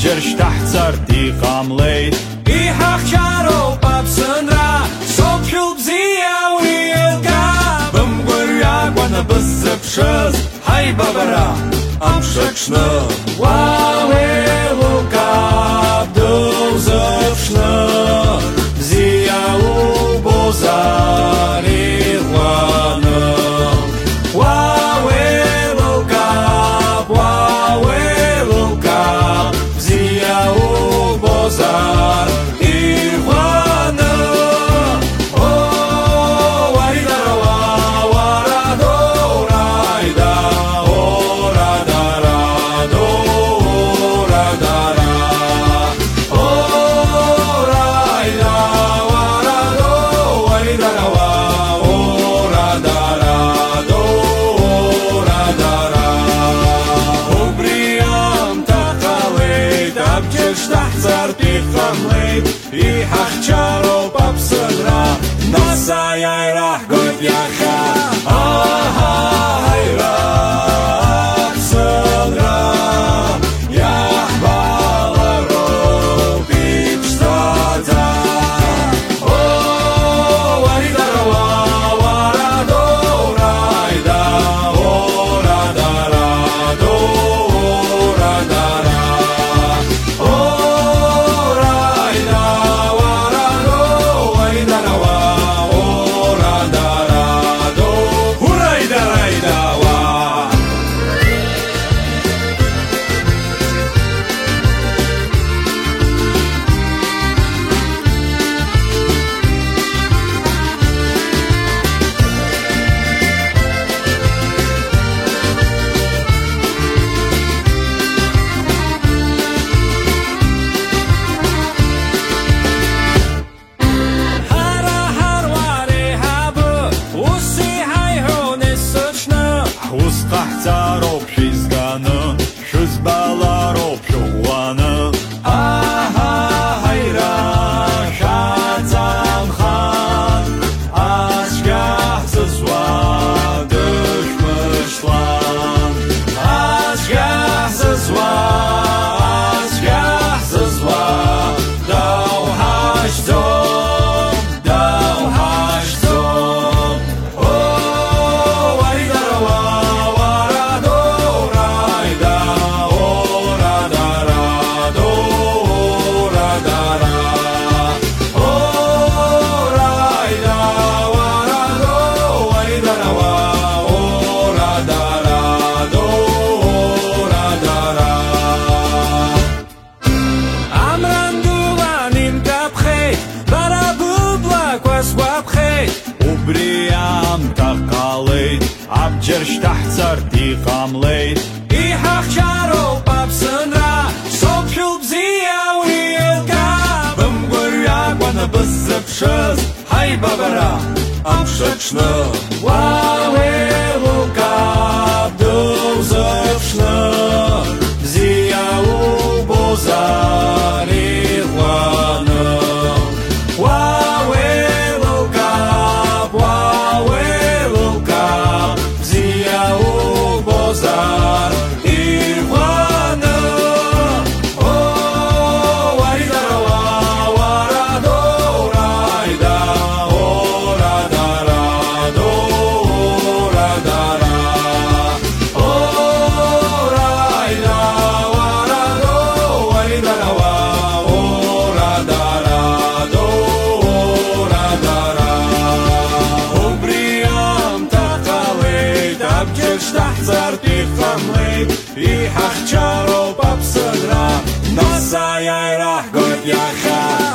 ჯერ შტაჰზარდი ღამლეი. იჰახშარო პაფსნრა სოფიულ ბზიავი ელგა ბმგვერია გვანა ბზებშეს ჰაი ბაბარა ამშექშნა ვავე Yeah. შტაჰცარდი ყამლეით იჰახჩარო პაფსნრა სოფშუბზია უილკა. ბმგვრა კვანა ბზაფშას ჰაი ბაბარა ამშაჩნა ვავე Nossa, ja, ja, Gott, ja, ja.